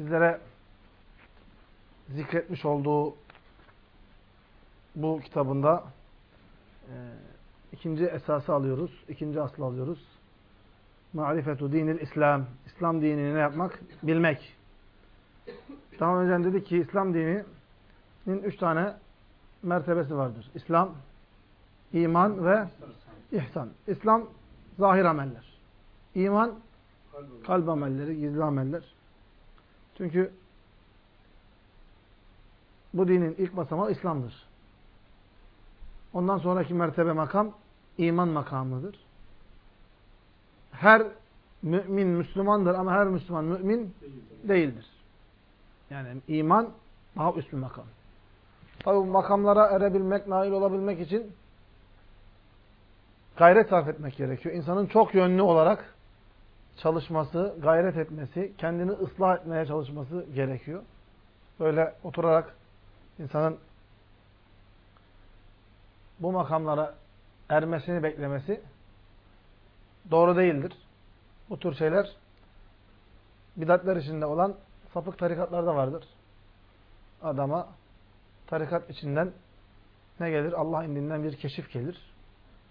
bizlere zikretmiş olduğu bu kitabında e, ikinci esası alıyoruz. ikinci aslı alıyoruz. Marifetu dinil İslam. İslam dinini ne yapmak? Bilmek. Daha önce dedik ki İslam dininin üç tane mertebesi vardır. İslam, iman ve ihsan. İslam zahir ameller. İman kalp amelleri, gizli ameller. Çünkü bu dinin ilk basamağı İslam'dır. Ondan sonraki mertebe makam iman makamıdır. Her mümin Müslümandır ama her Müslüman mümin değildir. Yani iman daha üst bir makam. Tabi makamlara erebilmek, nail olabilmek için gayret sarf etmek gerekiyor. İnsanın çok yönlü olarak çalışması, gayret etmesi, kendini ıslah etmeye çalışması gerekiyor. Böyle oturarak insanın bu makamlara ermesini beklemesi doğru değildir. Bu tür şeyler bidatler içinde olan sapık tarikatlarda vardır. Adama tarikat içinden ne gelir? Allah indiğinden bir keşif gelir.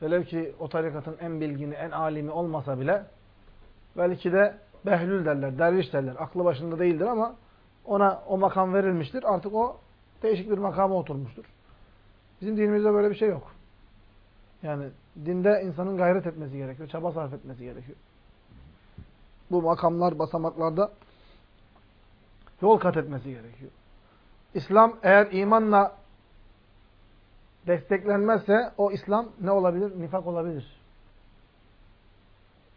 Velev ki o tarikatın en bilgini, en alimi olmasa bile belki de behlül derler, derviş derler. Aklı başında değildir ama ona o makam verilmiştir. Artık o değişik bir makama oturmuştur. Bizim dinimizde böyle bir şey yok. Yani dinde insanın gayret etmesi gerekiyor, çaba sarf etmesi gerekiyor. Bu makamlar, basamaklarda yol kat etmesi gerekiyor. İslam eğer imanla desteklenmezse o İslam ne olabilir? Nifak olabilir.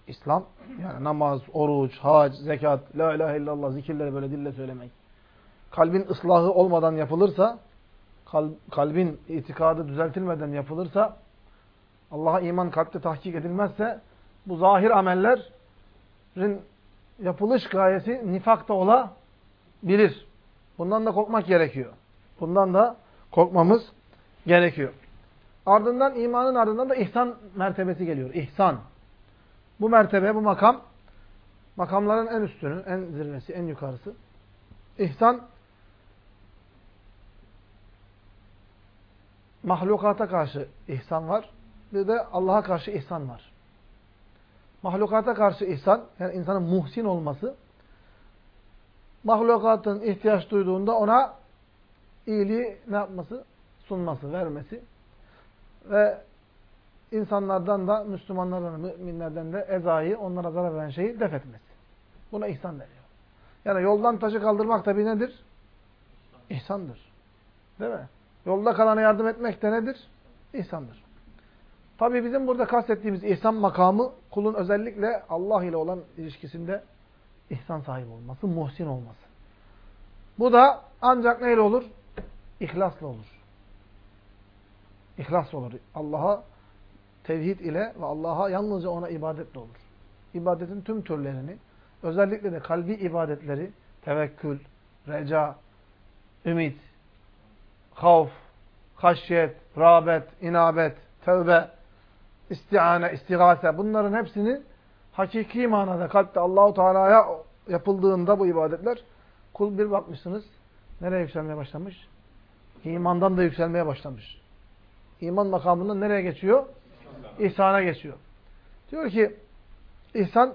İslam yani namaz, oruç, hac, zekat, la ilahe illallah zikirleri böyle dille söylemek. Kalbin ıslahı olmadan yapılırsa, kalbin itikadı düzeltilmeden yapılırsa, Allah'a iman kalpte tahkik edilmezse bu zahir amellerin yapılış gayesi nifak da olabilir. Bundan da korkmak gerekiyor. Bundan da korkmamız gerekiyor. Ardından imanın ardından da ihsan mertebesi geliyor. İhsan. Bu mertebe, bu makam makamların en üstünü, en zirvesi, en yukarısı. İhsan mahlukata karşı ihsan var. Bir de Allah'a karşı ihsan var. Mahlukata karşı ihsan, yani insanın muhsin olması, mahlukatın ihtiyaç duyduğunda ona iyiliği ne yapması? Sunması, vermesi. Ve insanlardan da, Müslümanlardan da, müminlerden de ezayı, onlara zarar veren şeyi def etmesi. Buna ihsan deniyor. Yani yoldan taşı kaldırmak tabi nedir? İhsandır. Değil mi? Yolda kalana yardım etmek de nedir? İhsandır. Tabi bizim burada kastettiğimiz ihsan makamı kulun özellikle Allah ile olan ilişkisinde ihsan sahibi olması, muhsin olması. Bu da ancak neyle olur? İhlasla olur. İhlasla olur. Allah'a tevhid ile ve Allah'a yalnızca ona ibadetle olur. İbadetin tüm türlerini, özellikle de kalbi ibadetleri, tevekkül, reca, ümit, havf, haşyet, rağbet, inabet, tövbe, istiane, istigase bunların hepsini hakiki manada kalpte Allahu Teala'ya yapıldığında bu ibadetler kul bir bakmışsınız nereye yükselmeye başlamış? İmandan da yükselmeye başlamış. İman makamından nereye geçiyor? İhsana geçiyor. Diyor ki ihsan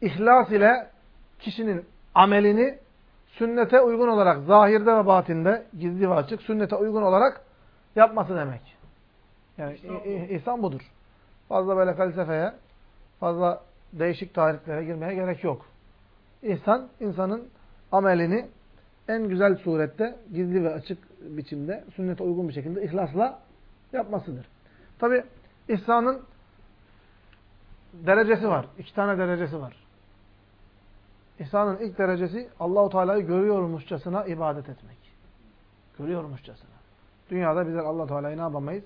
ihlas ile kişinin amelini sünnete uygun olarak zahirde ve batinde gizli ve açık sünnete uygun olarak yapması demek. Yani ihsan budur. Fazla böyle felsefeye, fazla değişik tarihlere girmeye gerek yok. İhsan, insanın amelini en güzel surette, gizli ve açık biçimde, sünnete uygun bir şekilde ihlasla yapmasıdır. Tabi ihsanın derecesi var. İki tane derecesi var. İhsanın ilk derecesi Allahu Teala'yı görüyormuşçasına ibadet etmek. Görüyormuşçasına. Dünyada bizler Allah Teala'yı ne yapamayız?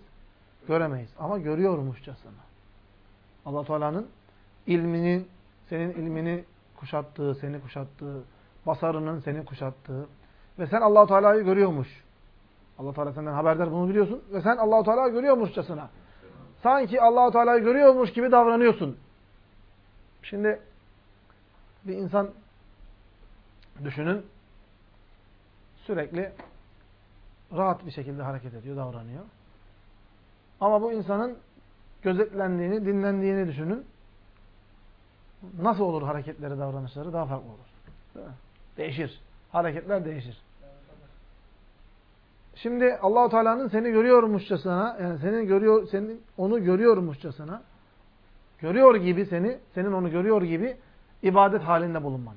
Göremeyiz. Ama görüyormuşçasına. Allah Teala'nın ilminin, senin ilmini kuşattığı, seni kuşattığı, basarının seni kuşattığı ve sen Allahu Teala'yı görüyormuş. Allah Teala senden haberdar bunu biliyorsun ve sen Allahu Teala'yı görüyormuşçasına. Sanki Allahu Teala'yı görüyormuş gibi davranıyorsun. Şimdi bir insan düşünün sürekli rahat bir şekilde hareket ediyor, davranıyor. Ama bu insanın gözetlendiğini, dinlendiğini düşünün. Nasıl olur hareketleri, davranışları? Daha farklı olur. Değişir. Hareketler değişir. Şimdi Allahu Teala'nın seni görüyormuşçasına, yani senin görüyor, senin onu görüyormuşçasına, görüyor gibi seni, senin onu görüyor gibi ibadet halinde bulunman.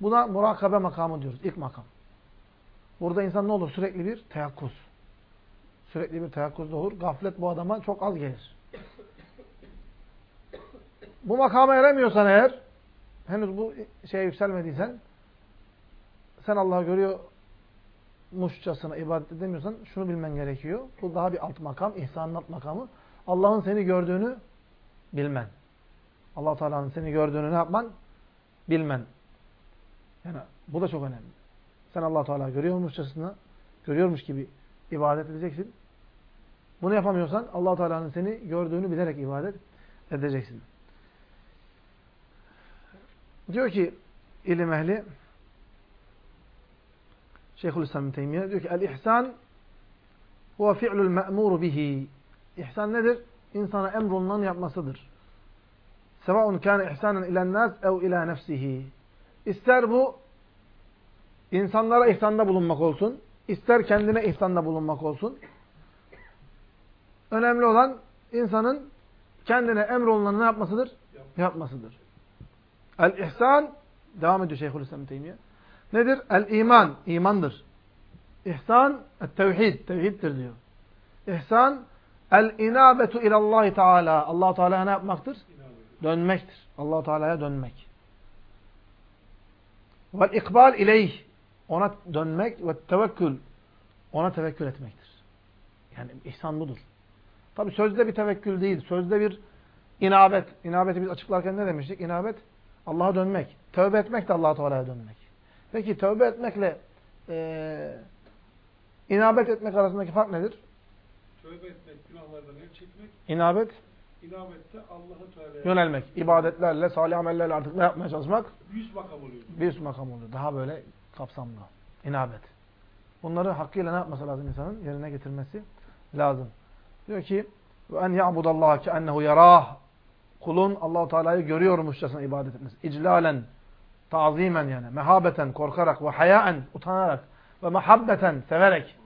Buna murakabe makamı diyoruz. ilk makam. Burada insan ne olur? Sürekli bir teyakkuz. Sürekli bir teyakkuzda olur. Gaflet bu adama çok az gelir. Bu makama eremiyorsan eğer, henüz bu şeye yükselmediysen, sen Allah'ı görüyormuşçasına ibadet edemiyorsan şunu bilmen gerekiyor. Bu daha bir alt makam, ihsanın alt makamı. Allah'ın seni gördüğünü bilmen. allah Teala'nın seni gördüğünü ne yapman? Bilmen. Yani bu da çok önemli. Sen allah Teala görüyormuşçasına, görüyormuş gibi ibadet edeceksin. Bunu yapamıyorsan allah Teala'nın seni gördüğünü bilerek ibadet edeceksin. Diyor ki ilim ehli Şeyhülislam Teymiye diyor ki el-ihsan huve fi'lul me'mur bihi. İhsan nedir? İnsana emrolunan yapmasıdır. Sevaun kâne ihsanen ilen nas ev ila nefsihi. İster bu insanlara ihsanda bulunmak olsun, ister kendine ihsanda bulunmak olsun. Önemli olan insanın kendine emrolunanı ne yapmasıdır? Yapmasıdır. El-ihsan, devam ediyor Şeyhülislam Teymiye. Nedir? El-iman, imandır. İhsan, el-tevhid, tevhiddir diyor. İhsan, el-inabetu ilallahi teala. allah Teala'ya ne yapmaktır? Dönmektir. allah Teala'ya dönmek. Vel-ikbal ileyh. Ona dönmek ve tevekkül. Ona tevekkül etmektir. Yani ihsan budur. Tabi sözde bir tevekkül değil. Sözde bir inabet. İnabeti biz açıklarken ne demiştik? İnabet Allah'a dönmek. Tövbe etmek de allah Teala'ya dönmek. Peki tövbe etmekle e, inabet etmek arasındaki fark nedir? Tövbe etmek, günahlardan el çekmek. İnabet? İnabette Allah'a Teala'ya Yönelmek. ibadetlerle, salih amellerle artık ne yapmaya çalışmak? bir üst makam oluyor. Bir üst makam oluyor. Daha böyle kapsamlı. İnabet. Bunları hakkıyla ne yapması lazım insanın? Yerine getirmesi lazım. Diyor ki en ya'budallaha ki ennehu yarah. Kulun Allahu Teala'yı görüyormuşçasına ibadet etmesi. İclalen, tazimen yani, mehabeten, korkarak ve hayaen, utanarak ve mehabbeten, severek.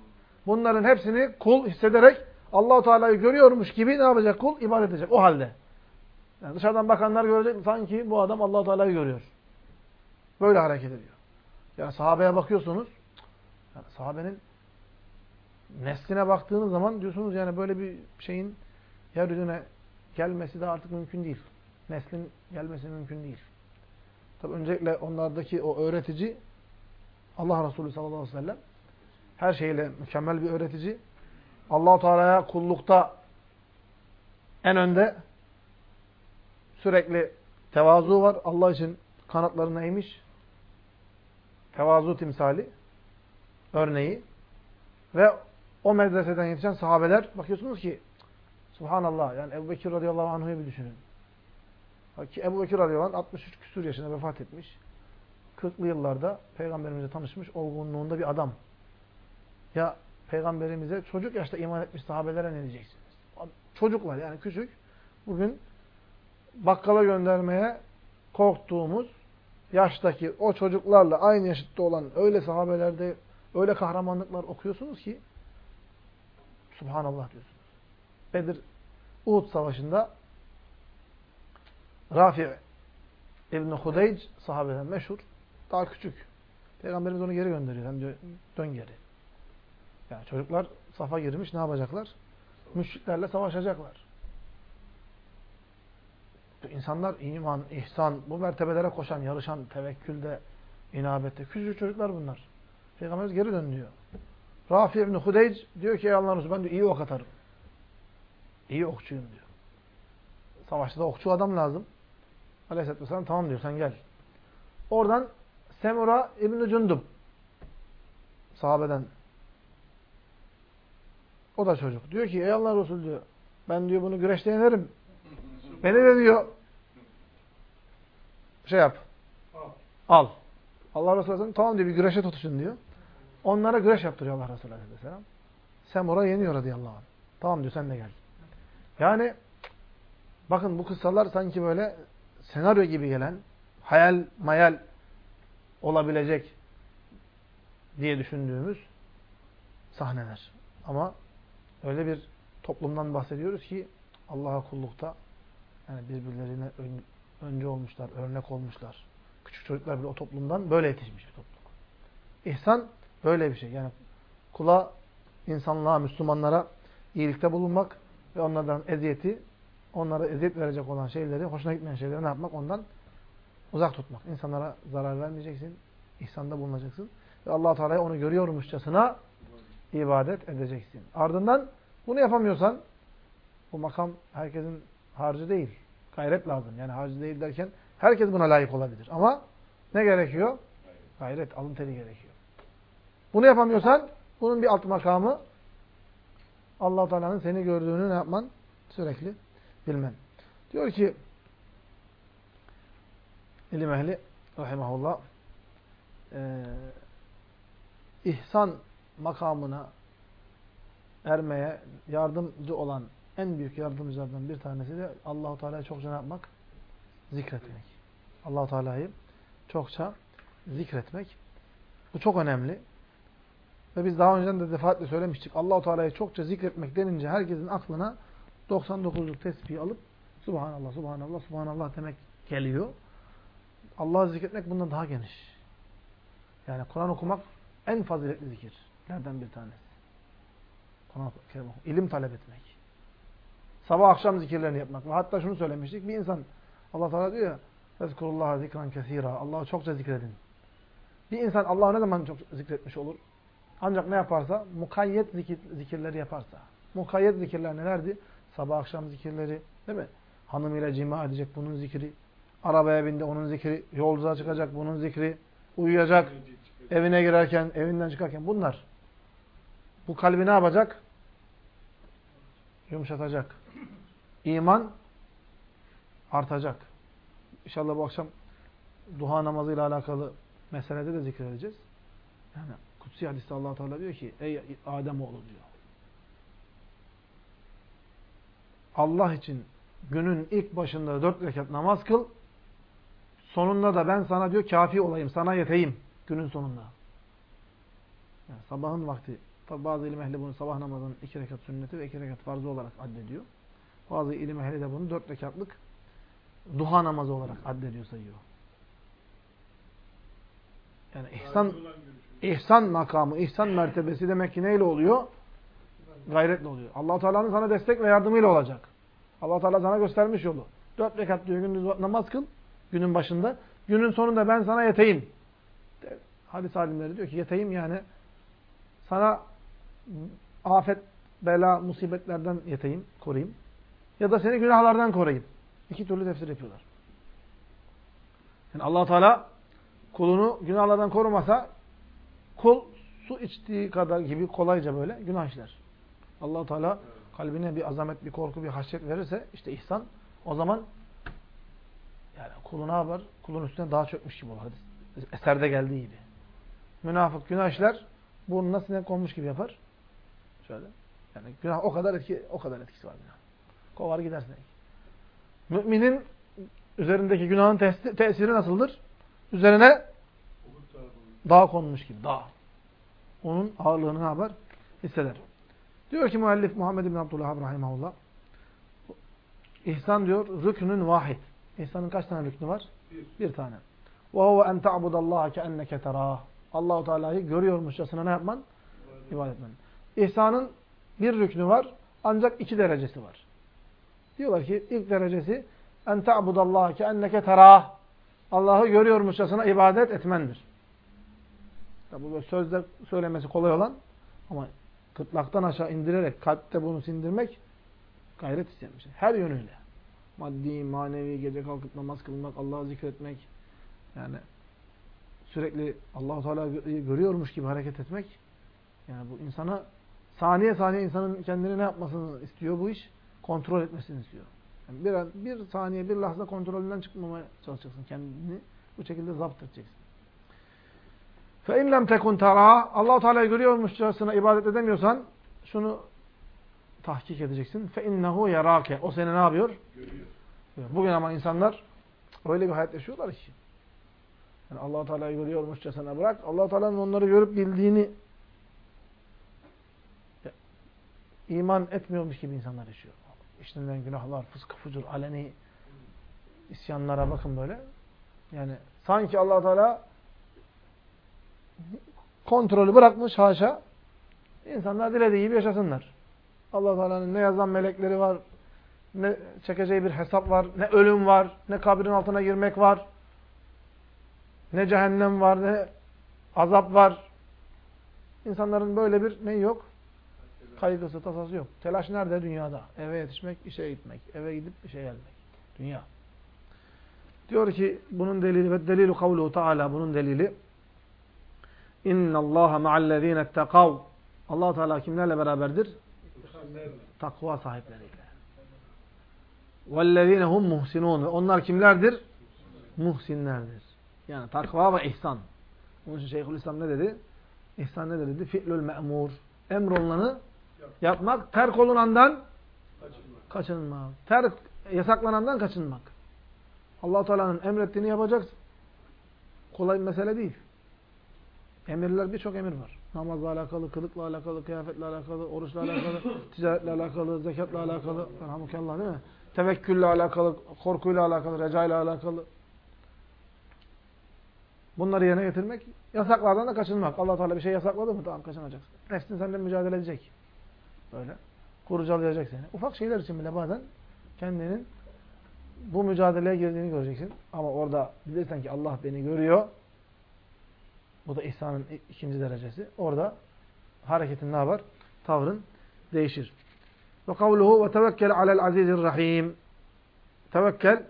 Bunların hepsini kul hissederek Allahu Teala'yı görüyormuş gibi ne yapacak kul? İbadet edecek. O halde. Yani dışarıdan bakanlar görecek sanki bu adam Allahu Teala'yı görüyor. Böyle hareket ediyor. Yani sahabeye bakıyorsunuz. Yani sahabenin nesline baktığınız zaman diyorsunuz yani böyle bir şeyin yeryüzüne gelmesi de artık mümkün değil. Neslin gelmesi mümkün değil. Tabi öncelikle onlardaki o öğretici Allah Resulü sallallahu aleyhi ve sellem her şeyle mükemmel bir öğretici. Allahu Teala'ya kullukta en önde sürekli tevazu var. Allah için kanatlarını eğmiş. Tevazu timsali örneği ve o medreseden yetişen sahabeler bakıyorsunuz ki subhanallah yani Ebu Bekir radıyallahu anh'ı bir düşünün. Ki Ebu Bekir radıyallahu anh 63 küsur yaşında vefat etmiş. 40'lı yıllarda peygamberimize tanışmış olgunluğunda bir adam. Ya peygamberimize çocuk yaşta iman etmiş sahabelere ne diyeceksiniz? Çocuklar yani küçük. Bugün bakkala göndermeye korktuğumuz yaştaki o çocuklarla aynı yaşıtta olan öyle sahabelerde öyle kahramanlıklar okuyorsunuz ki Subhanallah diyorsunuz. Bedir Uhud Savaşı'nda Rafi İbn-i Hudeyc sahabeden meşhur. Daha küçük. Peygamberimiz onu geri gönderiyor. Sen diyor, dön geri. Yani çocuklar safa girmiş ne yapacaklar? Müşriklerle savaşacaklar. İnsanlar iman, ihsan, bu mertebelere koşan, yarışan, tevekkülde, inabette. Küçücük çocuklar bunlar. Peygamberimiz geri dön diyor. Rafi ibn Hudeyc diyor ki ey Allah'ın Resulü ben diyor, iyi ok atarım. İyi okçuyum diyor. Savaşta da okçu adam lazım. Aleyhisselatü Vesselam tamam diyor sen gel. Oradan Semura İbn-i Cundub sahabeden o da çocuk. Diyor ki ey Allah Resulü diyor ben diyor bunu güreşte yenerim. Beni de diyor şey yap. Al. Allah Resulü Aleyhisselam tamam diyor bir güreşe tutuşun diyor. Onlara güreş yaptırıyor Allah Resulü Aleyhisselam. Semur'a yeniyor radıyallahu anh. Tamam diyor sen de gel. Yani bakın bu kıssalar sanki böyle senaryo gibi gelen, hayal mayal olabilecek diye düşündüğümüz sahneler. Ama öyle bir toplumdan bahsediyoruz ki Allah'a kullukta yani birbirlerine ön, önce olmuşlar, örnek olmuşlar. Küçük çocuklar bile o toplumdan böyle yetişmiş bir toplum. İhsan böyle bir şey. Yani kula, insanlığa, Müslümanlara iyilikte bulunmak ve onlardan eziyeti, onlara eziyet verecek olan şeyleri, hoşuna gitmeyen şeyleri ne yapmak? Ondan uzak tutmak. İnsanlara zarar vermeyeceksin, ihsanda bulunacaksın. Ve allah Teala'ya onu görüyormuşçasına ibadet edeceksin. Ardından bunu yapamıyorsan, bu makam herkesin harcı değil. Gayret lazım. Yani harcı değil derken herkes buna layık olabilir. Ama ne gerekiyor? Gayret, alın teri gerekiyor. Bunu yapamıyorsan bunun bir alt makamı allah Teala'nın seni gördüğünü ne yapman? Sürekli bilmen. Diyor ki ilim ehli rahimahullah e, ihsan makamına ermeye yardımcı olan en büyük yardımcılardan bir tanesi de Allahu Teala'yı çokça ne yapmak? Zikretmek. Allahu Teala'yı çokça zikretmek. Bu çok önemli. Ve biz daha önceden de defaatle söylemiştik. Allahu Teala'yı çokça zikretmek denince herkesin aklına 99'luk tesbihi alıp Subhanallah, Subhanallah, Subhanallah demek geliyor. Allah'ı zikretmek bundan daha geniş. Yani Kur'an okumak en faziletli zikirlerden bir tanesi. Kur'an ilim talep etmek. Sabah akşam zikirlerini yapmak. Ve hatta şunu söylemiştik. Bir insan Allah Teala diyor ya Fezkurullaha zikran kesira. Allah'ı çokça zikredin. Bir insan Allah'ı ne zaman çok zikretmiş olur? Ancak ne yaparsa? Mukayyet zikir, zikirleri yaparsa. Mukayyet zikirler nelerdi? Sabah akşam zikirleri. Değil mi? Hanımıyla cima edecek bunun zikri. Arabaya bindi onun zikri. Yolculuğa çıkacak bunun zikri. Uyuyacak. Evine girerken, evinden çıkarken. Bunlar. Bu kalbi ne yapacak? Yumuşatacak. İman artacak. İnşallah bu akşam duha namazıyla alakalı meselede de zikredeceğiz. Yani Kutsi hadiste allah Teala diyor ki ey Adem oğlu diyor. Allah için günün ilk başında dört rekat namaz kıl. Sonunda da ben sana diyor kafi olayım, sana yeteyim günün sonunda. Yani sabahın vakti. Tabi bazı ilim ehli bunu sabah namazının iki rekat sünneti ve iki rekat farzı olarak addediyor. Bazı ilim ehli de bunu dört rekatlık duha namazı olarak addediyor, sayıyor. Yani ihsan ihsan makamı, ihsan mertebesi demek ki neyle oluyor? Gayretle oluyor. allah Teala'nın sana destek ve yardımıyla olacak. allah Teala sana göstermiş yolu. Dört rekat diyor gündüz namaz kıl günün başında. Günün sonunda ben sana yeteyim. Hadis alimleri diyor ki yeteyim yani sana afet, bela, musibetlerden yeteyim, koruyayım. Ya da seni günahlardan koruyayım. İki türlü tefsir yapıyorlar. Yani allah Teala kulunu günahlardan korumasa kul su içtiği kadar gibi kolayca böyle günah işler. Allah Teala kalbine bir azamet, bir korku, bir haşyet verirse işte ihsan o zaman yani kulu ne yapar? Kulun üstüne daha çökmüş gibi olur. Eserde geldiği gibi. Münafık günah işler burnuna sinek konmuş gibi yapar. Şöyle. Yani günah o kadar etki o kadar etkisi var günah. Kovar gider sinek. Müminin üzerindeki günahın tesiri nasıldır? Üzerine dağ konmuş gibi. Dağ. Onun ağırlığını yapar? Hisseder. Diyor ki müellif Muhammed bin Abdullah rahimahullah İhsan diyor rüknün vahid. İhsanın kaç tane rüknü var? Bir, bir tane. Ve huve en ta'budallaha keenneke terah. Allahu Teala'yı görüyormuşçasına ne yapman? İbadet etmen. İhsanın bir rüknü var ancak iki derecesi var. Diyorlar ki ilk derecesi en ta'budallaha keenneke terah. Allah'ı görüyormuşçasına ibadet etmendir. Ya bu sözde söylemesi kolay olan ama kıtlaktan aşağı indirerek kalpte bunu sindirmek gayret isteyen şey. Her yönüyle. Maddi, manevi, gece kalkıp namaz kılmak, Allah'ı zikretmek. Yani sürekli Allah-u Teala'yı görüyormuş gibi hareket etmek. Yani bu insana saniye saniye insanın kendini ne yapmasını istiyor bu iş? Kontrol etmesini istiyor. Yani bir, an, bir saniye, bir lahza kontrolünden çıkmamaya çalışacaksın kendini. Bu şekilde zapt edeceksin. Fe in lem tekun tara Allah Teala'yı görüyormuşçasına ibadet edemiyorsan şunu tahkik edeceksin. Fe innehu yarake. O seni ne yapıyor? Görüyor. Bugün ama insanlar öyle bir hayat yaşıyorlar ki. Yani Allah Teala'yı görüyormuşçasına bırak. Allah Teala'nın onları görüp bildiğini iman etmiyormuş gibi insanlar yaşıyor. İşlenen günahlar, fıskı fucur, aleni isyanlara bakın böyle. Yani sanki Allah Teala kontrolü bırakmış haşa. İnsanlar dilediği gibi yaşasınlar. Allah Teala'nın ne yazan melekleri var, ne çekeceği bir hesap var, ne ölüm var, ne kabrin altına girmek var, ne cehennem var, ne azap var. İnsanların böyle bir ne yok? Kaygısı, tasası yok. Telaş nerede? Dünyada. Eve yetişmek, işe gitmek. Eve gidip işe gelmek. Dünya. Diyor ki bunun delili ve delilu kavluhu Teala bunun delili İnna Allaha ma'allezine ettekav Allah Teala kimlerle beraberdir? Muhammed. Takva sahipleriyle. وَالَّذ۪ينَ hum muhsinun. Ve onlar kimlerdir? Muhsinlerdir. Yani takva ve ihsan. Onun için Şeyhülislam ne dedi? İhsan ne dedi? Fi'lül me'mur. Emrolunanı yapmak. Terk olunandan Kaçınmak. kaçınmak. Terk, yasaklanandan kaçınmak. allah Teala'nın emrettiğini yapacaksın. Kolay bir mesele değil. Emirler birçok emir var. Namazla alakalı, kılıkla alakalı, kıyafetle alakalı, oruçla alakalı, ticaretle alakalı, zekatla alakalı, Elhamdülillah değil mi? Tevekkülle alakalı, korkuyla alakalı, recayla alakalı. Bunları yerine getirmek, yasaklardan da kaçınmak. allah Teala bir şey yasakladı mı? Tamam kaçınacaksın. Nefsin seninle mücadele edecek. Böyle. Kurcalayacak seni. Ufak şeyler için bile bazen kendinin bu mücadeleye girdiğini göreceksin. Ama orada bilirsen ki Allah beni görüyor. Bu da ihsanın ikinci derecesi. Orada hareketin ne yapar? Tavrın değişir. Ve kavluhu ve tevekkel alel azizir rahim. Tevekkel,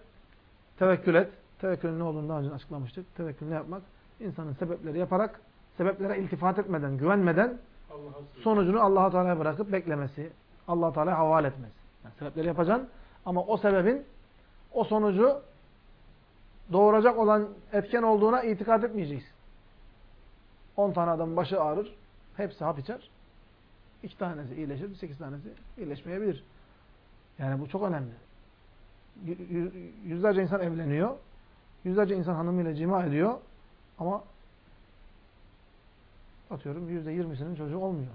tevekkül et. Tevekkülün ne olduğunu daha önce açıklamıştık. Tevekkül ne yapmak? İnsanın sebepleri yaparak, sebeplere iltifat etmeden, güvenmeden sonucunu Allah Teala'ya bırakıp beklemesi, Allah Teala'ya havale etmesi. Yani sebepleri yapacaksın ama o sebebin o sonucu doğuracak olan etken olduğuna itikad etmeyeceksin. 10 tane adamın başı ağrır, hepsi hap içer. 2 tanesi iyileşir, 8 tanesi iyileşmeyebilir. Yani bu çok önemli. Yüzlerce insan evleniyor. Yüzlerce insan hanımıyla cima ediyor. Ama atıyorum yüzde yirmisinin çocuğu olmuyor.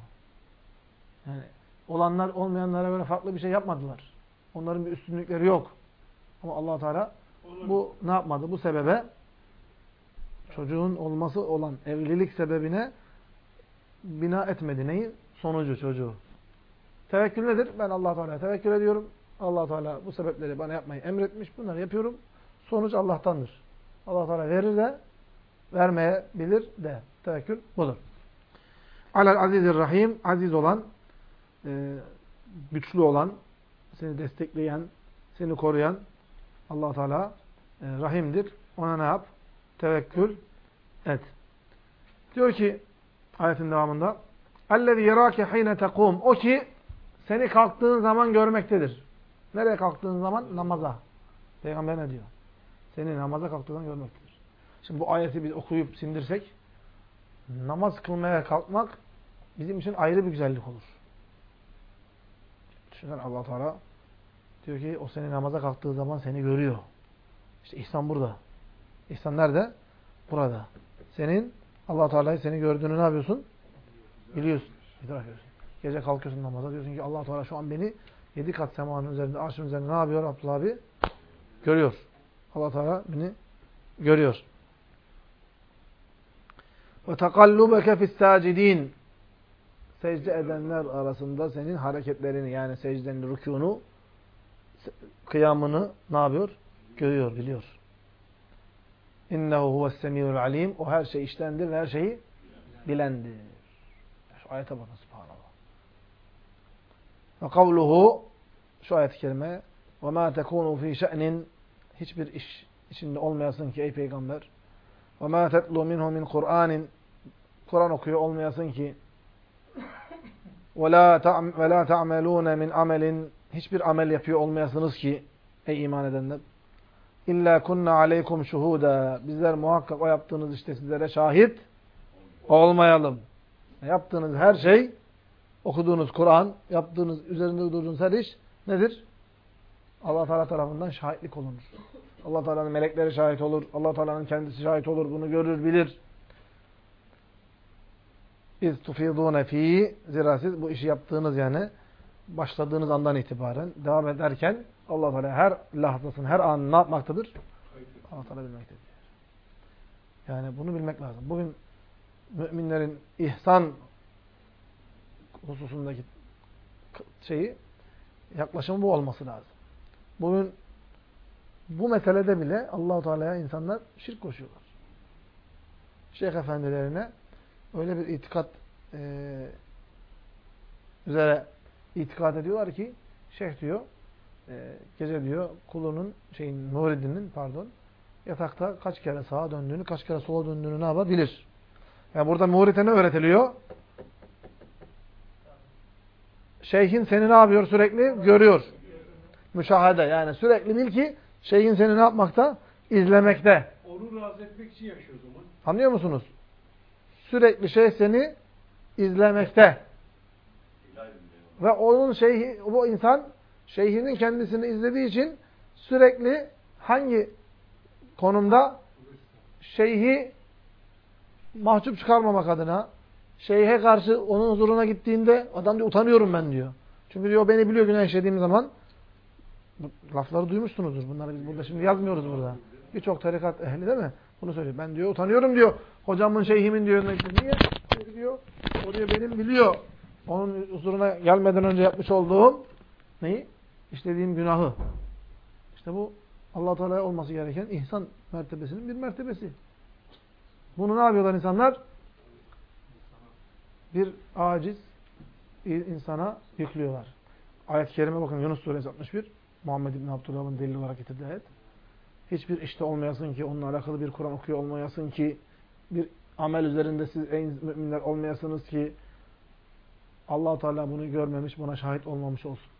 Yani olanlar olmayanlara göre farklı bir şey yapmadılar. Onların bir üstünlükleri yok. Ama allah Teala Onu bu ne yapmadı? Bu sebebe çocuğun olması olan evlilik sebebine bina etmedi. Neyi? Sonucu çocuğu. Tevekkül nedir? Ben allah Teala'ya tevekkül ediyorum. allah Teala bu sebepleri bana yapmayı emretmiş. Bunları yapıyorum. Sonuç Allah'tandır. allah Teala verir de vermeyebilir de. Tevekkül budur. Alel azizir rahim. Aziz olan, e, güçlü olan, seni destekleyen, seni koruyan allah Teala e, rahimdir. Ona ne yap? Tevekkül et. Diyor ki ayetin devamında اَلَّذِي يَرَاكَ حِينَ تَقُومُ O ki seni kalktığın zaman görmektedir. Nereye kalktığın zaman? Namaza. Peygamber ne diyor? Seni namaza kalktığın zaman görmektedir. Şimdi bu ayeti bir okuyup sindirsek namaz kılmaya kalkmak bizim için ayrı bir güzellik olur. Düşünsene allah Teala diyor ki o seni namaza kalktığı zaman seni görüyor. İşte ihsan burada. İhsan nerede? Burada. Senin allah Teala'yı seni gördüğünü ne yapıyorsun? Biliyorsun. İdrak ediyorsun. Gece kalkıyorsun namaza diyorsun ki allah Teala şu an beni yedi kat semanın üzerinde, arşın üzerinde ne yapıyor Abdullah abi? Görüyor. allah Teala beni görüyor. Ve takallubeke fissacidin secde edenler arasında senin hareketlerini yani secdenin rükûnu kıyamını ne yapıyor? Görüyor, biliyor. İnnehu huves semiyul alim. O her şey iştendir ve her şeyi bilendir. Şu ayete bakın subhanallah. Ve kavluhu şu ayet-i kerime ve ma tekunu fi şe'nin hiçbir iş içinde olmayasın ki ey peygamber ve ma tetlu minhu min Kur'anin Kur'an okuyor olmayasın ki ve la ta'melune min amelin hiçbir amel yapıyor olmayasınız ki ey iman edenler İlla kunna aleykum şuhuda. Bizler muhakkak o yaptığınız işte sizlere şahit olmayalım. Yaptığınız her şey, okuduğunuz Kur'an, yaptığınız, üzerinde durduğunuz her iş nedir? Allah Teala tarafından şahitlik olunur. Allah Teala'nın melekleri şahit olur. Allah Teala'nın kendisi şahit olur. Bunu görür, bilir. İz tufidûne fî zira siz bu işi yaptığınız yani başladığınız andan itibaren devam ederken Allah Teala her lahzasını, her anını ne yapmaktadır? Allah Teala bilmektedir. Yani bunu bilmek lazım. Bugün müminlerin ihsan hususundaki şeyi yaklaşımı bu olması lazım. Bugün bu meselede bile Allahu Teala'ya insanlar şirk koşuyorlar. Şeyh efendilerine öyle bir itikat e, üzere itikat ediyorlar ki şeyh diyor e, gece diyor kulunun şeyin muridinin pardon yatakta kaç kere sağa döndüğünü, kaç kere sola döndüğünü ne yapabilir? Yani burada muhurite ne öğretiliyor? Şeyhin seni ne yapıyor sürekli? Görüyor. Müşahede. Yani sürekli bil ki şeyhin seni ne yapmakta? İzlemekte. Onu razı etmek için yaşıyor o zaman. Anlıyor musunuz? Sürekli şeyh seni izlemekte. Ve onun şeyhi, bu insan şeyhinin kendisini izlediği için sürekli hangi konumda şeyhi mahcup çıkarmamak adına şeyhe karşı onun huzuruna gittiğinde adam diyor utanıyorum ben diyor. Çünkü diyor beni biliyor günah işlediğim zaman bu lafları duymuşsunuzdur. Bunları biz burada şimdi yazmıyoruz burada. Birçok tarikat ehli değil mi? Bunu söylüyor. Ben diyor utanıyorum diyor. Hocamın şeyhimin diyor. Niye? Diyor o diyor benim biliyor. Onun huzuruna gelmeden önce yapmış olduğum neyi? İşlediğim günahı. İşte bu allah Teala'ya olması gereken ihsan mertebesinin bir mertebesi. Bunu ne yapıyorlar insanlar? Bir aciz insana yüklüyorlar. Ayet-i Kerime bakın Yunus Suresi 61. Muhammed İbni Abdullah'ın delil olarak getirdiği ayet. Hiçbir işte olmayasın ki, onunla alakalı bir Kur'an okuyor olmayasın ki, bir amel üzerinde siz en müminler olmayasınız ki, allah Teala bunu görmemiş, buna şahit olmamış olsun.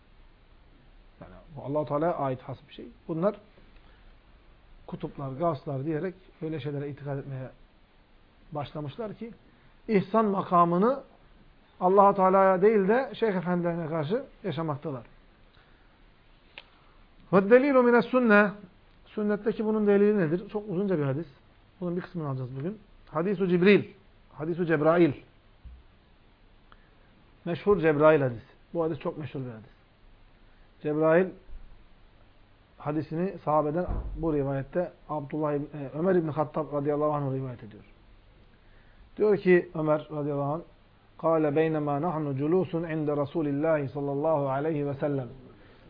Bu allah Teala'ya ait has bir şey. Bunlar kutuplar, gavslar diyerek böyle şeylere itikad etmeye başlamışlar ki ihsan makamını allah Teala'ya değil de şeyh efendilerine karşı yaşamaktalar. Delilu mine sünne sünnetteki bunun delili nedir? Çok uzunca bir hadis. Bunun bir kısmını alacağız bugün. Hadisu Cibril. Hadisu Cebrail. Meşhur Cebrail hadisi. Bu hadis çok meşhur bir hadis. Cebrail hadisini sahabeden bu rivayette Abdullah İbn, e, Ömer İbn Hattab radıyallahu anh rivayet ediyor. Diyor ki Ömer radıyallahu anh Kale beynema nahnu culusun inde Resulillahi sallallahu aleyhi ve sellem.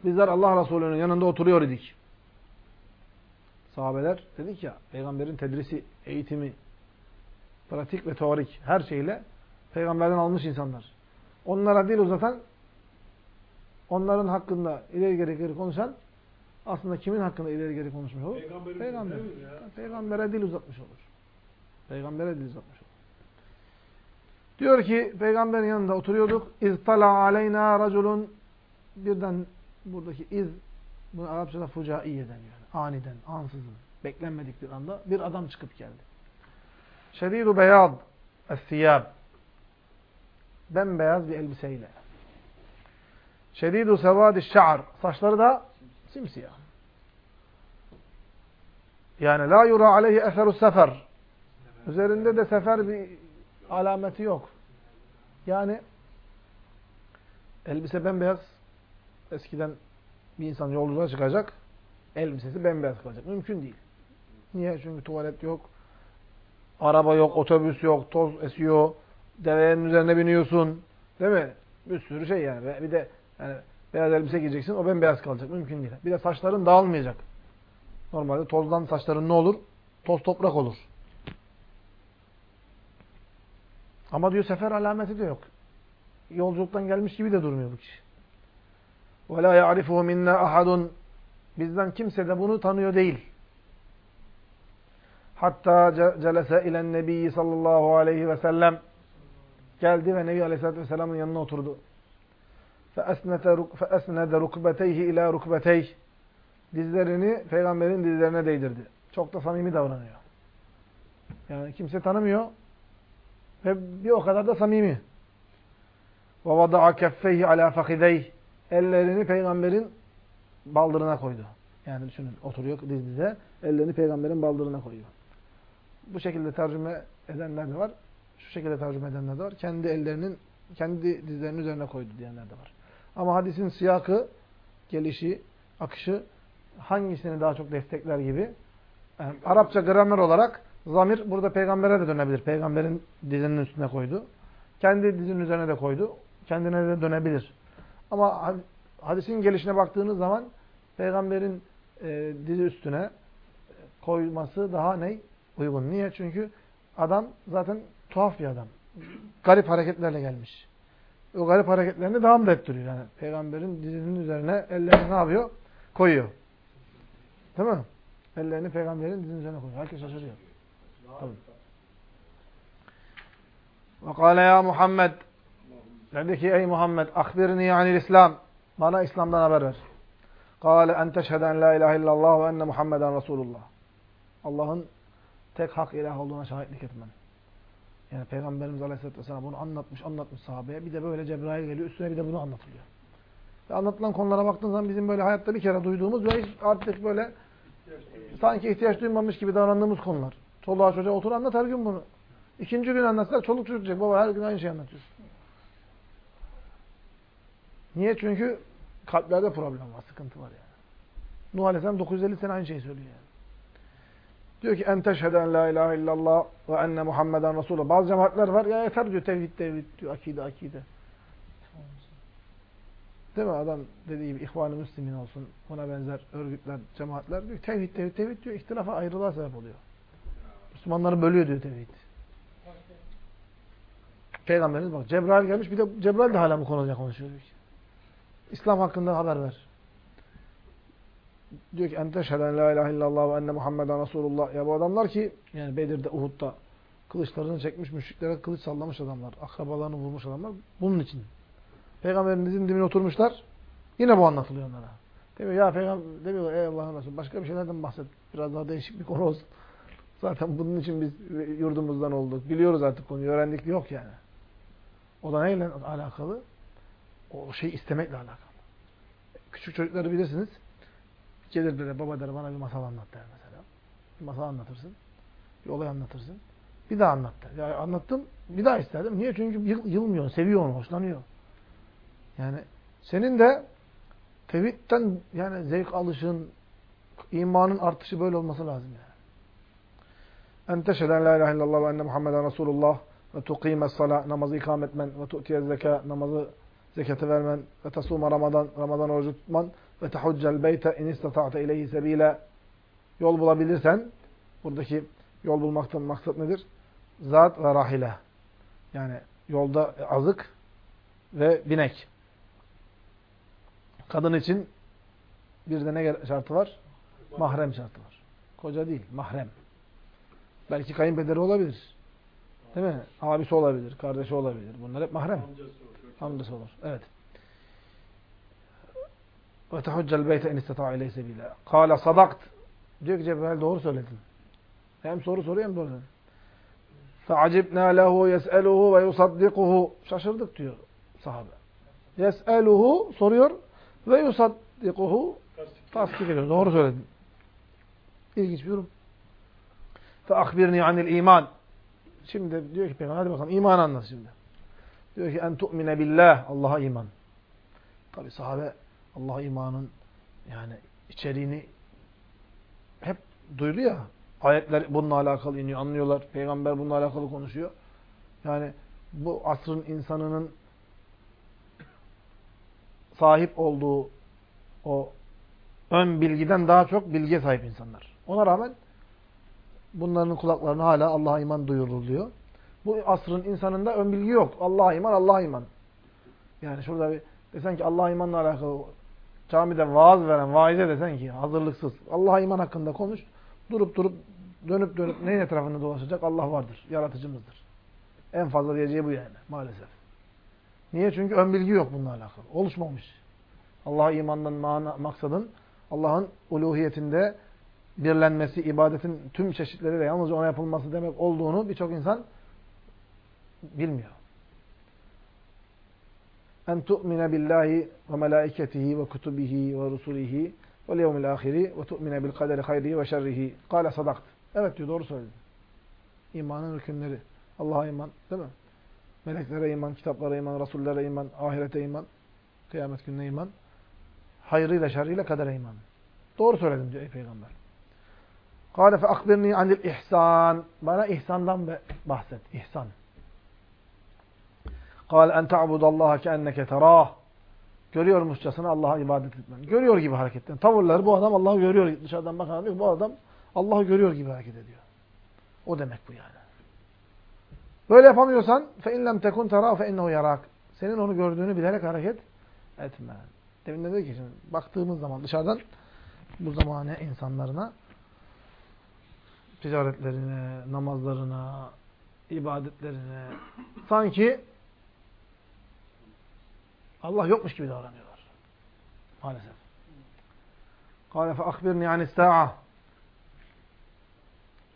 Bizler Allah Resulü'nün yanında oturuyor idik. Sahabeler dedik ya peygamberin tedrisi, eğitimi, pratik ve teorik her şeyle peygamberden almış insanlar. Onlara dil uzatan onların hakkında ileri geri geri konuşan aslında kimin hakkında ileri geri konuşmuş olur? Peygamberin Peygamber. Peygambere dil uzatmış olur. Peygambere dil uzatmış olur. Diyor ki peygamberin yanında oturuyorduk. İztala aleyna raculun birden buradaki iz bunu Arapçada fucaiye deniyor. Yani. Aniden, ansızın, beklenmedik bir anda bir adam çıkıp geldi. Şedidu beyaz es-siyab. Bembeyaz bir elbiseyle. Şedidu sevadi şa'r. Saçları da simsiyah. Yani la yura aleyhi eseru sefer. Üzerinde de sefer bir alameti yok. Yani elbise bembeyaz. Eskiden bir insan yolculuğa çıkacak. Elbisesi bembeyaz kalacak. Mümkün değil. Niye? Çünkü tuvalet yok. Araba yok, otobüs yok, toz esiyor. Devenin üzerine biniyorsun. Değil mi? Bir sürü şey yani. Bir de yani beyaz elbise giyeceksin. O bembeyaz kalacak. Mümkün değil. Bir de saçların dağılmayacak. Normalde tozdan saçların ne olur? Toz toprak olur. Ama diyor sefer alameti de yok. Yolculuktan gelmiş gibi de durmuyor bu kişi. وَلَا يَعْرِفُهُ مِنَّا أَحَدٌ Bizden kimse de bunu tanıyor değil. Hatta celese ilen nebi sallallahu aleyhi ve sellem geldi ve Nebi aleyhissalatü vesselamın yanına oturdu. فَأَسْنَدَ رُكْبَتَيْهِ ila رُكْبَتَيْهِ Dizlerini peygamberin dizlerine değdirdi. Çok da samimi davranıyor. Yani kimse tanımıyor. Ve bir o kadar da samimi. Ve vada'a keffeyhi ala fakideyh. Ellerini peygamberin baldırına koydu. Yani düşünün oturuyor diz dize. Ellerini peygamberin baldırına koyuyor. Bu şekilde tercüme edenler de var. Şu şekilde tercüme edenler de var. Kendi ellerinin, kendi dizlerinin üzerine koydu diyenler de var. Ama hadisin siyakı, gelişi, akışı hangisini daha çok destekler gibi. Yani Arapça gramer olarak zamir burada peygambere de dönebilir. Peygamberin dizinin üstüne koydu. Kendi dizinin üzerine de koydu. Kendine de dönebilir. Ama hadisin gelişine baktığınız zaman peygamberin e, dizi üstüne koyması daha ne? Uygun. Niye? Çünkü adam zaten tuhaf bir adam. Garip hareketlerle gelmiş. O garip hareketlerini devam da ettiriyor. Yani peygamberin dizinin üzerine ellerini ne yapıyor? Koyuyor. Değil mi? Ellerini peygamberin dizinin üzerine koyuyor. Herkes şaşırıyor. Tabii. Ve kâle ya Muhammed dedi ki ey Muhammed akbirni anil İslam bana İslam'dan haber ver. Kâle en teşheden la ilahe illallah ve enne Muhammeden Resulullah. Allah'ın tek hak ilah olduğuna şahitlik etmen. Yani Peygamberimiz Aleyhisselatü Vesselam bunu anlatmış, anlatmış sahabeye. Bir de böyle Cebrail geliyor, üstüne bir de bunu anlatılıyor. Ve anlatılan konulara baktığın zaman bizim böyle hayatta bir kere duyduğumuz ve artık böyle sanki ihtiyaç duymamış gibi davrandığımız konular. Çoluğa çocuğa otur anlat her gün bunu. İkinci gün anlatsak çoluk çocuk diyecek. Baba her gün aynı şeyi anlatıyorsun. Niye? Çünkü kalplerde problem var, sıkıntı var yani. Nuh Aleyhisselam 950 sene aynı şeyi söylüyor yani. Diyor ki en teşheden la ilahe illallah ve enne Muhammeden Resulullah. Bazı cemaatler var ya yeter diyor tevhid tevhid diyor akide akide. Değil mi? Adam dediği gibi ihvan-ı müslimin olsun, buna benzer örgütler, cemaatler diyor tevhid tevhid tevhid diyor ihtilafa ayrılığa sebep oluyor. Müslümanları bölüyor diyor tevhid. Peygamberimiz bak Cebrail gelmiş bir de Cebrail de hala bu konuda konuşuyor diyor. İslam hakkında haber ver. Diyor ki şheden la ilahe illallah ve enne Muhammeden Resulullah. Ya bu adamlar ki yani Bedir'de, Uhud'da kılıçlarını çekmiş, müşriklere kılıç sallamış adamlar. Akrabalarını vurmuş adamlar. Bunun için. Peygamberin dizinin dibine oturmuşlar. Yine bu anlatılıyor onlara. Demiyor ya peygamber demiyor ey Allah'ın Resulü başka bir şeylerden bahset. Biraz daha değişik bir konu olsun. Zaten bunun için biz yurdumuzdan olduk. Biliyoruz artık konuyu. Öğrendik yok yani. O da neyle alakalı? O şey istemekle alakalı. Küçük çocukları bilirsiniz. Gelir böyle baba der bana bir masal anlat der mesela. Bir masal anlatırsın. Bir olay anlatırsın. Bir daha anlat der. Ya anlattım bir daha isterdim. Niye? Çünkü yıl, yılmıyor, seviyor onu, hoşlanıyor. Yani senin de tevhidden yani zevk alışın, imanın artışı böyle olması lazım yani. En teşheden la ilahe illallah ve enne Muhammeden Resulullah ve tuqime salat namazı ikamet etmen ve tu'tiye zeka namazı zekatı vermen ve tasuma Ramazan Ramazan orucu tutman ve tehuccel beyte in istata'te ileyhi sebila yol bulabilirsen buradaki yol bulmaktan maksat nedir? Zat ve rahile. Yani yolda azık ve binek. Kadın için bir de ne şartı var? Mahrem şartı var. Koca değil, mahrem. Belki kayınpederi olabilir. Değil mi? Abisi olabilir, kardeşi olabilir. Bunlar hep mahrem. Amcası olur. Evet. Ve tehuccel beyte en istata'a ileyhi sebila. Kâle sadakt. Diyor ki Cebrail doğru söyledin. Hem soru soruyor hem doğru söyledin. فَعَجِبْنَا لَهُ يَسْأَلُهُ ve yusaddikuhu. Şaşırdık diyor sahabe. Yes'eluhu soruyor ve yusaddikuhu tasdik ediyor. Doğru söyledin. İlginç bir durum. فَاَخْبِرْنِي عَنِ الْا۪يمَانِ Şimdi diyor ki Peygamber hadi bakalım iman anlat şimdi. Diyor ki en tu'mine billah Allah'a iman. Tabi sahabe Allah'a imanın yani içeriğini hep duydu ya. Ayetler bununla alakalı iniyor, anlıyorlar. Peygamber bununla alakalı konuşuyor. Yani bu asrın insanının sahip olduğu o ön bilgiden daha çok bilgiye sahip insanlar. Ona rağmen bunların kulaklarına hala Allah'a iman duyuruluyor. Bu asrın insanında ön bilgi yok. Allah'a iman, Allah'a iman. Yani şurada bir desen ki Allah'a imanla alakalı camide vaaz veren vaize desen ki hazırlıksız. Allah'a iman hakkında konuş. Durup durup dönüp dönüp neyin etrafında dolaşacak? Allah vardır. Yaratıcımızdır. En fazla diyeceği bu yani maalesef. Niye? Çünkü ön bilgi yok bununla alakalı. Oluşmamış. Allah'a imandan mana, maksadın Allah'ın uluhiyetinde birlenmesi, ibadetin tüm çeşitleriyle yalnızca ona yapılması demek olduğunu birçok insan bilmiyor. En tu'mine billahi ve melaiketihi ve kutubihi ve rusulihi vel yevmil ahiri ve tu'mine bil kaderi hayrihi ve şerrihi. Kale sadakt. Evet diyor doğru söyledin. İmanın rükünleri. Allah'a iman değil mi? Meleklere iman, kitaplara iman, rasullere iman, ahirete iman, kıyamet gününe iman. Hayrıyla şerriyle kadere iman. Doğru söyledim diyor ey peygamber. Kâle fe akbirni anil ihsan. Bana ihsandan bahset. İhsan. Kâle en ta'budallaha keenneke terâh. Görüyormuşçasına Allah'a ibadet etmen. Görüyor gibi hareket etmen. Tavırları bu adam Allah'ı görüyor. Dışarıdan bakan diyor bu adam Allah'ı görüyor gibi hareket ediyor. O demek bu yani. Böyle yapamıyorsan fe in lem tekun tera fe yarak. Senin onu gördüğünü bilerek hareket etme. Demin de dedi ki şimdi baktığımız zaman dışarıdan bu zamane insanlarına ticaretlerine, namazlarına, ibadetlerine sanki Allah yokmuş gibi davranıyorlar. Maalesef. Kâle fe akbirni anis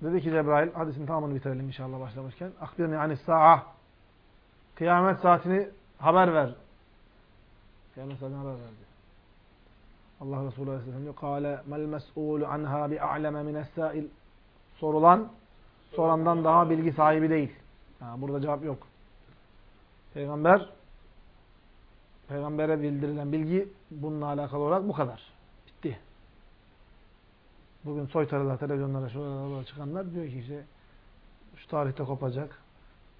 Dedi ki Cebrail, hadisin tamamını bitirelim inşallah başlamışken. Akbirni anis sa'a. Kıyamet saatini haber ver. Kıyamet saatini haber verdi. Allah Resulü Aleyhisselam diyor. Kâle mel mes'ûlu anhâ bi'a'leme mine's-sâil. Sorulan, sorandan daha bilgi sahibi değil. Ha, burada cevap yok. Peygamber, peygambere bildirilen bilgi bununla alakalı olarak bu kadar. Bitti. Bugün soytarılar, televizyonlara, şuralara çıkanlar diyor ki işte şu tarihte kopacak.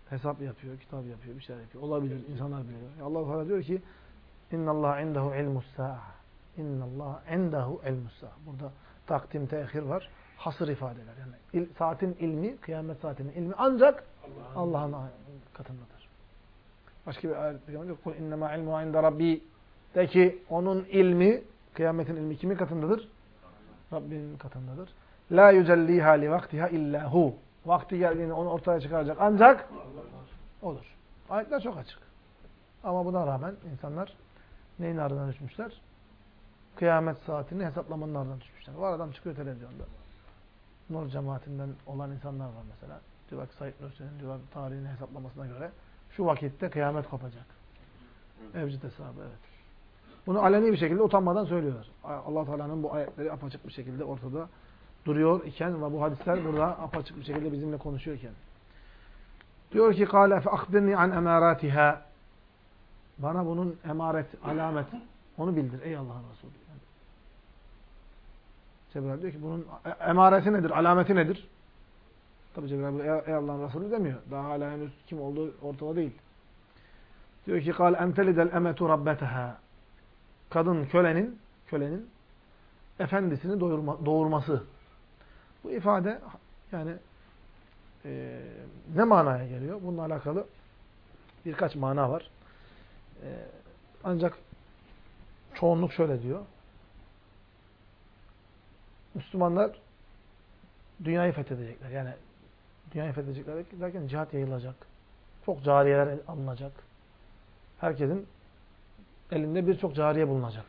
Hesap yapıyor, kitap yapıyor, bir şeyler yapıyor. Olabilir, insanlar biliyor. Allah Teala diyor ki İnna Allah indehu ilmus sa'a. İnna Allah indehu ilmus sa'a. Burada takdim tehir var. Hasır ifadeler. Yani il, saatin ilmi, kıyamet saatinin ilmi ancak Allah'ın Allah katındadır. Başka bir ayet diyor. Kul innema ilmu inde rabbi. De ki onun ilmi, kıyametin ilmi kimin katındadır? Rabbinin katındadır. La yücelliha li vaktiha illa hu. Vakti geldiğinde onu ortaya çıkaracak ancak olur. Ayetler çok açık. Ama buna rağmen insanlar neyin ardına düşmüşler? Kıyamet saatini hesaplamanın ardına düşmüşler. Bu adam çıkıyor televizyonda. Nur cemaatinden olan insanlar var mesela. Diyorlar ki Said Nursi'nin tarihini hesaplamasına göre şu vakitte kıyamet kopacak. Evcid hesabı evet. Bunu aleni bir şekilde utanmadan söylüyorlar. allah Teala'nın bu ayetleri apaçık bir şekilde ortada duruyor iken ve bu hadisler burada apaçık bir şekilde bizimle konuşuyorken. Diyor ki قَالَ فَأَخْبِرْنِي عَنْ اَمَارَاتِهَا Bana bunun emaret, alamet, onu bildir ey Allah'ın Resulü. Yani. Cebrail diyor ki bunun emareti nedir, alameti nedir? Tabi Cebrail ey, ey Allah'ın Resulü demiyor. Daha hala henüz kim olduğu ortada değil. Diyor ki قَالْ اَنْتَلِدَ الْاَمَةُ رَبَّتَهَا kadın kölenin kölenin efendisini doyurma, doğurması. Bu ifade yani e, ne manaya geliyor? Bununla alakalı birkaç mana var. E, ancak çoğunluk şöyle diyor. Müslümanlar dünyayı fethedecekler. Yani dünyayı fethedecekler derken cihat yayılacak. Çok cariyeler alınacak. Herkesin elinde birçok cariye bulunacak.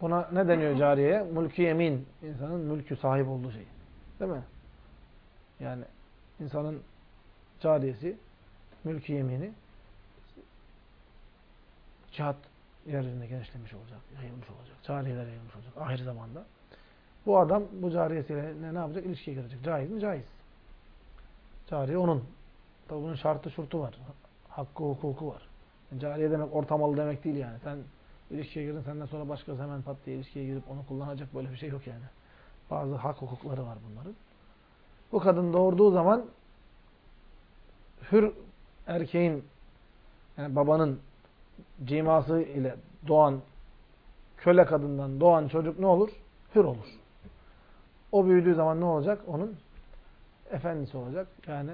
Buna ne deniyor cariyeye? Mülkü yemin. İnsanın mülkü sahip olduğu şey. Değil mi? Yani insanın cariyesi, mülkü yemini cihat yeryüzünde genişlemiş olacak, yayılmış olacak. Cariyeler yayılmış olacak ahir zamanda. Bu adam bu cariyesiyle ne, yapacak? İlişkiye girecek. Caiz mi? Caiz. Cariye onun. Tabi bunun şartı şurtu var. Hakkı, hukuku var. Cariye demek ortamalı demek değil yani. Sen ilişkiye girdin senden sonra başkası hemen pat diye ilişkiye girip onu kullanacak böyle bir şey yok yani. Bazı hak hukukları var bunların. Bu kadın doğurduğu zaman hür erkeğin yani babanın ciması ile doğan köle kadından doğan çocuk ne olur? Hür olur. O büyüdüğü zaman ne olacak? Onun efendisi olacak. Yani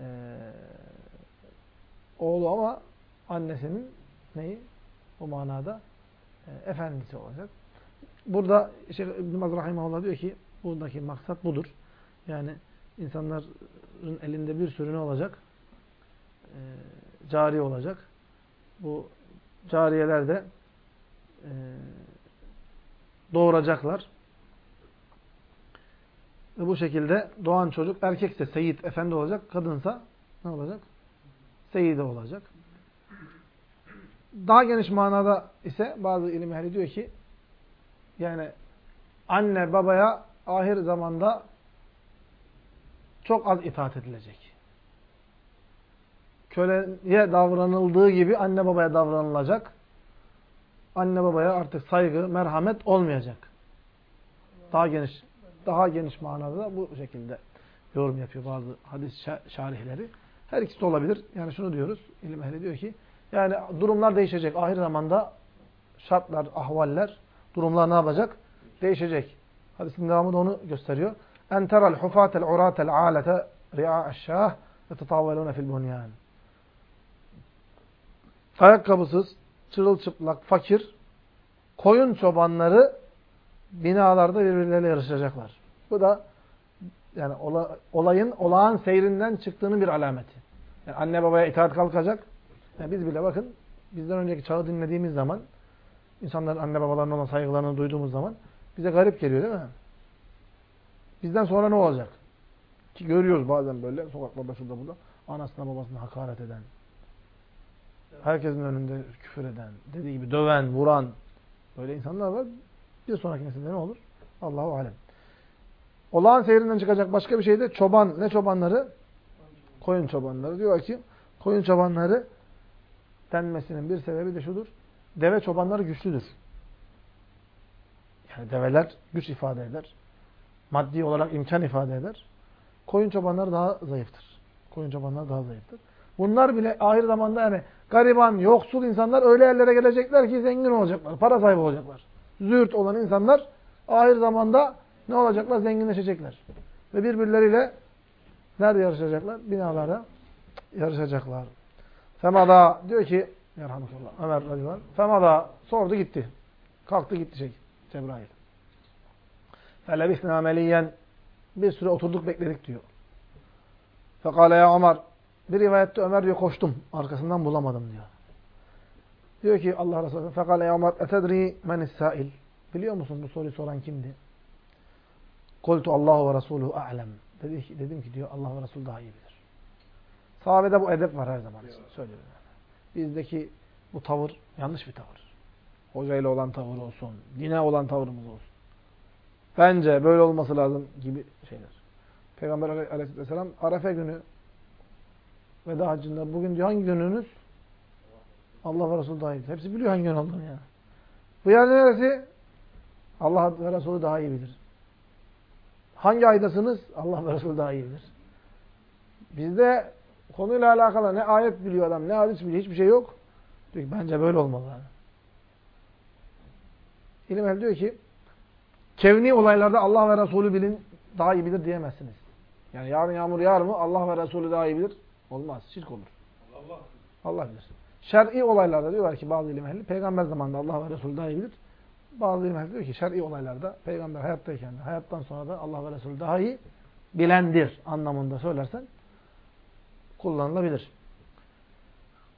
ee, oğlu ama annesinin neyi? O manada e, efendisi olacak. Burada Şeyh İbn-i Rahimahullah diyor ki buradaki maksat budur. Yani insanların elinde bir sürü ne olacak? E, cari olacak. Bu cariyeler de e, doğuracaklar. Ve bu şekilde doğan çocuk erkekse seyit, efendi olacak. Kadınsa ne olacak? Seyide olacak. Daha geniş manada ise bazı ilim ehli diyor ki yani anne babaya ahir zamanda çok az itaat edilecek. Köleye davranıldığı gibi anne babaya davranılacak. Anne babaya artık saygı, merhamet olmayacak. Daha geniş, daha geniş manada da bu şekilde yorum yapıyor bazı hadis şarihleri. Her ikisi de olabilir. Yani şunu diyoruz, ilim ehli diyor ki, yani durumlar değişecek. Ahir zamanda şartlar, ahvaller, durumlar ne yapacak? Değişecek. Hadisin devamı da onu gösteriyor. En teral hufatel uratel alete ri'a'eşşâh ve tetavvelûne fil bunyan. Ayakkabısız, çırılçıplak, fakir, koyun çobanları binalarda birbirleriyle yarışacaklar. Bu da yani olayın olağan seyrinden çıktığının bir alameti. Yani anne babaya itaat kalkacak. Yani biz bile bakın bizden önceki çağı dinlediğimiz zaman insanların anne babalarına olan saygılarını duyduğumuz zaman bize garip geliyor değil mi? Bizden sonra ne olacak? Ki görüyoruz bazen böyle sokaklarda şurada burada anasına babasına hakaret eden, herkesin önünde küfür eden, dediği gibi döven, vuran böyle insanlar var. Bir sonraki nesilde ne olur? Allahu alem. Olağan seyrinden çıkacak başka bir şey de çoban. Ne çobanları? Koyun çobanları. Diyor ki koyun çobanları denmesinin bir sebebi de şudur. Deve çobanları güçlüdür. Yani develer güç ifade eder. Maddi olarak imkan ifade eder. Koyun çobanları daha zayıftır. Koyun çobanları daha zayıftır. Bunlar bile ahir zamanda yani gariban, yoksul insanlar öyle yerlere gelecekler ki zengin olacaklar. Para sahibi olacaklar. Züğürt olan insanlar ahir zamanda ne olacaklar? Zenginleşecekler. Ve birbirleriyle nerede yarışacaklar? Binalarda yarışacaklar. Femada diyor ki Yerhamukallah. Ömer radıyallahu anh. Femada sordu gitti. Kalktı gitti şey. Cebrail. Felebisna meliyen bir süre oturduk bekledik diyor. Fekale ya Ömer bir rivayette Ömer diyor koştum. Arkasından bulamadım diyor. Diyor ki Allah Resulü fekale ya Ömer etedri menis sail. Biliyor musun bu soruyu soran kimdi? Kultu Allahu ve Resuluhu a'lem. Dedi, dedim ki diyor Allah ve Resul daha iyi bilir. Sahabede bu edep var her zaman. Söylüyorum. Yani. Bizdeki bu tavır yanlış bir tavır. Hocayla olan tavır olsun. Dine olan tavrımız olsun. Bence böyle olması lazım gibi şeyler. Peygamber aleyhisselam Arefe günü veda hacında bugün diyor hangi gününüz? Allah ve Resul daha iyi. Hepsi biliyor hangi gün olduğunu ya. Bu yer neresi? Allah ve Resulü daha iyi bilir. Hangi aydasınız? Allah ve Resul daha iyi bilir. Bizde konuyla alakalı ne ayet biliyor adam, ne hadis biliyor, hiçbir şey yok. Diyor ki, bence böyle olmalı. Yani. İlim el diyor ki, kevni olaylarda Allah ve Resulü bilin, daha iyi bilir diyemezsiniz. Yani yarın yağmur yağar mı? Allah ve Resulü daha iyi bilir. Olmaz. Şirk olur. Allah, Allah bilir. Şer'i olaylarda diyorlar ki bazı ilim ehli, peygamber zamanında Allah ve Resulü daha iyi bilir. Bazı ilim ehli diyor ki şer'i olaylarda peygamber hayattayken de hayattan sonra da Allah ve Resulü daha iyi bilendir anlamında söylersen kullanılabilir.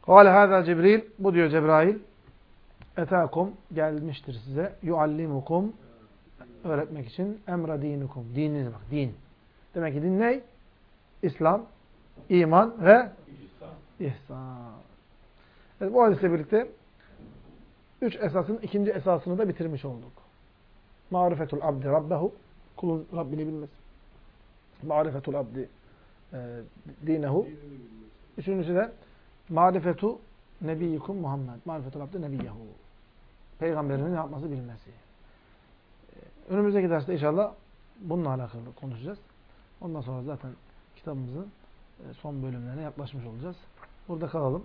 Kâle hâzâ Cibril, bu diyor Cebrail, etâkum gelmiştir size, yuallimukum öğretmek için emra dinukum. Dininiz bak, din. Demek ki din ne? İslam, iman ve ihsan. Evet, bu hadisle birlikte üç esasın ikinci esasını da bitirmiş olduk. Marifetul abdi rabbehu, kulun Rabbini bilmesi. Marifetul abdi e, dinehu. Üçüncüsü de marifetu nebiyyikum Muhammed. Marifetul abdi nebiyyehu. Peygamberinin yapması bilmesi. E, önümüzdeki derste inşallah bununla alakalı konuşacağız. Ondan sonra zaten kitabımızın e, son bölümlerine yaklaşmış olacağız. Burada kalalım.